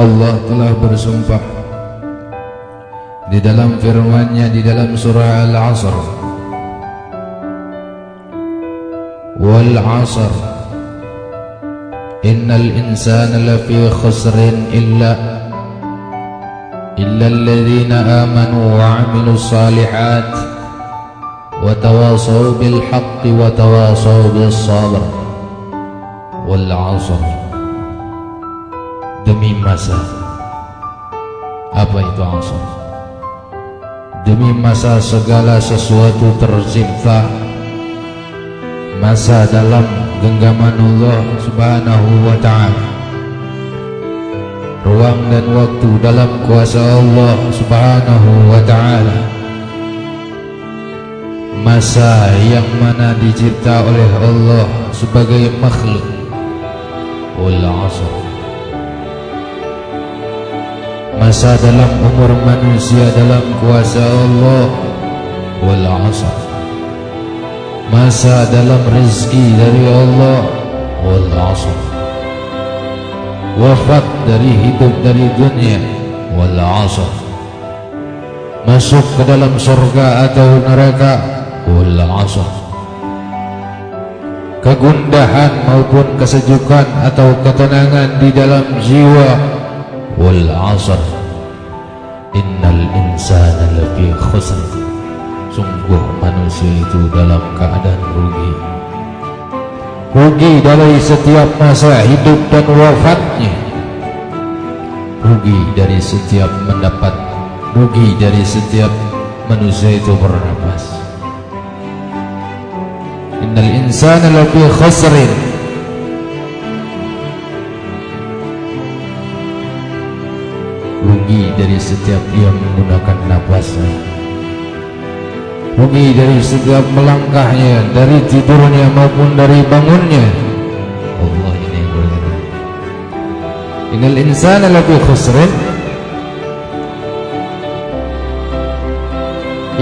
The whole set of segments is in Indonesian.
Allah telah bersumpah di dalam firman-Nya di dalam surah Al-Asr wal 'asr innal insana lafi khusrin illa illa alladhina amanu wa 'amilus salihat wa tawasaw bil haqqi wa tawasaw bis sabr wal 'asr demi masa. Apa itu 'asr demi masa segala sesuatu tercipta masa dalam genggaman Allah Subhanahu wa taala. Ruang dan waktu dalam kuasa Allah Subhanahu wa taala. Masa yang mana dicipta oleh Allah sebagai makhluk. Wal asr masa dalam umur manusia dalam kuasa Allah wal asr. Masa dalam rezeki dari Allah wal asr. Wafat dari hidup dari dunia wal asr. Masuk ke dalam surga atau neraka wal asr. Kegundahan maupun kesejukan atau ketenangan di dalam jiwa wal asr innal insana lafi khusr Sungguh manusia itu dalam keadaan rugi Rugi dari setiap masa hidup dan wafatnya Rugi dari setiap mendapat Rugi dari setiap manusia itu bernapas Innal insana lafi khusrin Rugi dari setiap dia menggunakan napasnya. Rugi dari setiap melangkahnya Dari tidurnya maupun dari bangunnya. Allah ini yang berkata Innal insana lafi khusrin.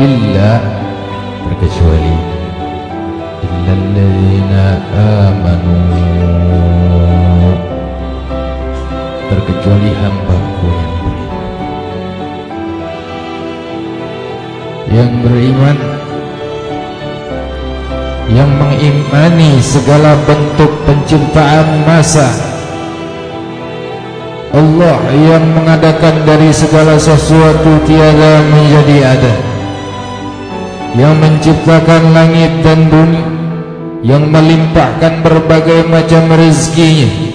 Illa Terkecuali. Illa alladhina amanu. Terkecuali hamba-Ku beriman yang mengimani segala bentuk penciptaan masa. Allah yang mengadakan dari segala sesuatu tiada menjadi ada. Yang menciptakan langit dan bumi yang melimpahkan berbagai macam rezekinya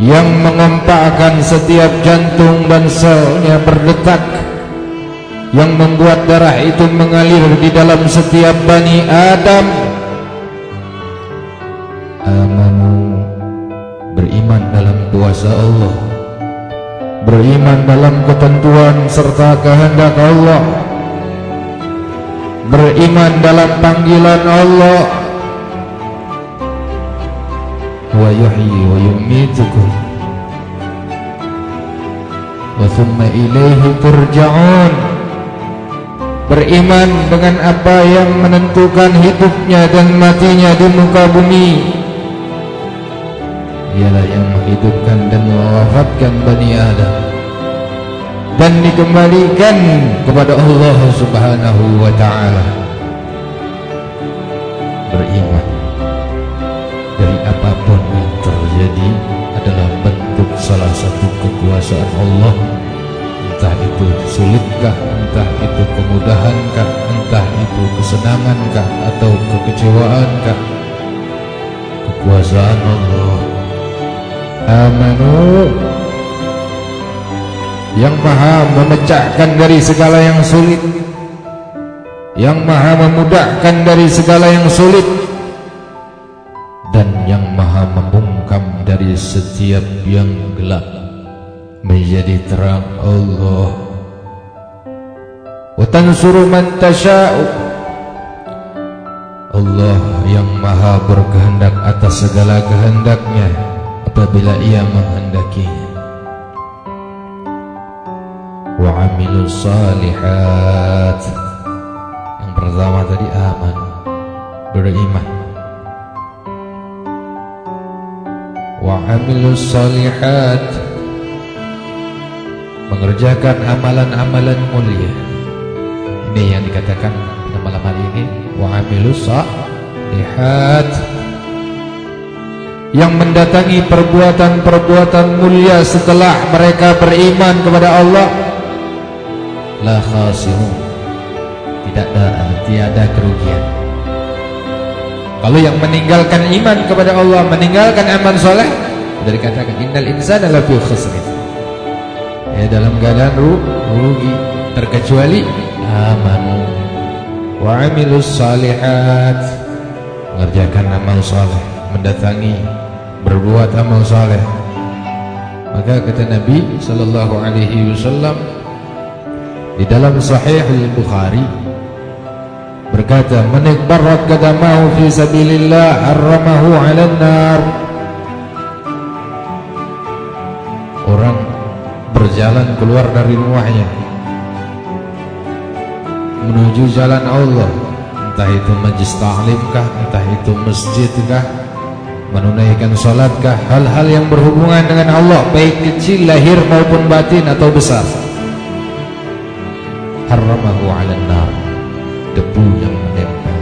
yang mengompakkan setiap jantung dan selnya berdetak yang membuat darah itu mengalir di dalam setiap bani Adam. Amanu beriman dalam kuasa Allah. Beriman dalam ketentuan serta kehendak Allah. Beriman dalam panggilan Allah. Wa yuhyi wa yumitukum wa thumma ilaihi turja'un beriman dengan apa yang menentukan hidupnya dan matinya di muka bumi. Ialah yang menghidupkan dan mewafatkan Bani Adam. Dan dikembalikan kepada Allah Subhanahu wa taala. Beriman dari apa pun yang terjadi adalah bentuk salah satu kekuasaan Allah. Entah itu sulitkah entah kemudahankah entah itu kesenangankah atau kekecewaankah? Kekuasaan Allah. Amanu yang maha memecahkan dari segala yang sulit. Yang maha memudahkan dari segala yang sulit. Dan yang maha membungkam dari setiap yang gelap. Menjadi terang Allah tansuru man tasha'u Allah yang maha berkehendak atas segala kehendaknya apabila ia menghendakinya wa amilus salihat. Yang pertama tadi aman. Beriman. Wa amilus salihat. Mengerjakan amalan-amalan mulia. Ini yang dikatakan pada malam hari ini wa lihat yang mendatangi perbuatan-perbuatan mulia setelah mereka beriman kepada Allah la khasirun. Tidak ada tiada kerugian. Kalau yang meninggalkan iman kepada Allah meninggalkan amal soleh sudah dikatakan innal insana lafi khusrin. Ya dalam keadaan rugi terkecuali amanu wa amilus salihat. Mengerjakan amal soleh mendatangi berbuat amal soleh. Maka kata Nabi sallallahu alaihi wasallam di dalam sahih al-Bukhari berkata man ikbarat qadamahu fi sabilillah harramahu 'ala nar orang berjalan keluar dari rumahnya menuju jalan Allah. Entah itu majlis ta'limkah entah itu masjidkah menunaikan salatkah hal-hal yang berhubungan dengan Allah baik kecil lahir maupun batin atau besar. Harramahu 'ala nar debu yang menempel.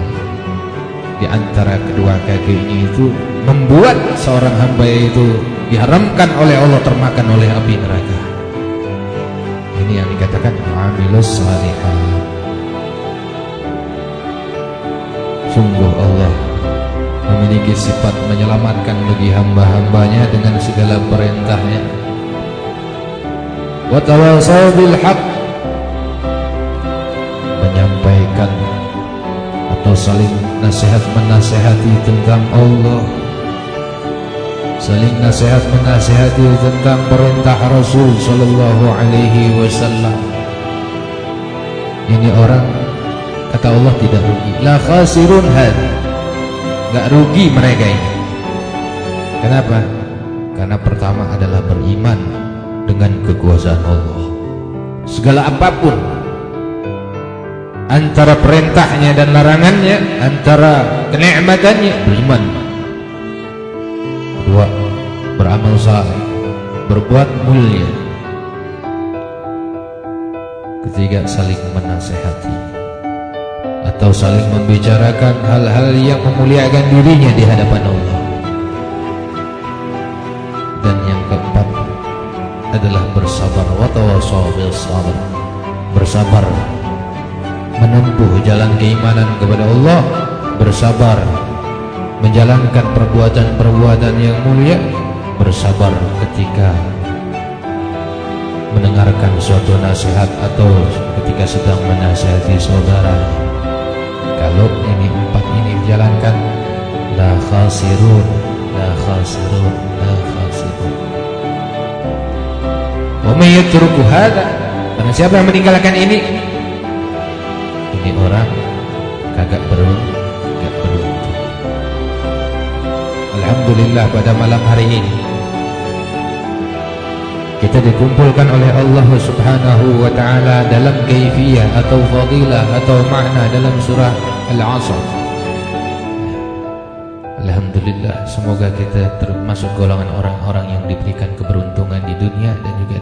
Di antara kedua kakinya itu membuat seorang hamba itu diharamkan oleh Allah termakan oleh api neraka. Ini yang dikatakan amilus salihah Sungguh Allah memiliki sifat menyelamatkan bagi hamba-hambanya dengan segala perintahnya. Wa tawasaw bil haq menyampaikan atau saling nasihat menasihati tentang Allah. Saling nasihat menasihati tentang perintah Rasul sallallahu alaihi wasallam. Ini orang Kata Allah tidak rugi. La khasirun had. Enggak rugi mereka ini. Kenapa? Karena pertama adalah beriman dengan kekuasaan Allah. Segala apa pun antara perintahnya dan larangannya, antara kenikmatannya beriman. Kedua, beramal saleh, berbuat mulia. Ketiga, saling menasehati atau saling membicarakan hal-hal yang memuliakan dirinya di hadapan Allah. Dan yang keempat adalah bersabar. Bersabar menempuh jalan keimanan kepada Allah, bersabar menjalankan perbuatan-perbuatan yang mulia, bersabar ketika mendengarkan suatu nasihat atau ketika sedang menasihati saudara kalau ini empat ini dijalankan. La khasirun la khasirun la khasirun. Wa may yatruku hadha? Karena siapa yang meninggalkan ini? Ini orang kagak beruntung kagak beruntung Alhamdulillah pada malam hari ini kita dikumpulkan oleh Allah Subhanahu wa taala dalam kaifiyah atau fadilah atau makna dalam surah Al-Asr. Alhamdulillah semoga kita termasuk golongan orang-orang yang diberikan keberuntungan di dunia dan juga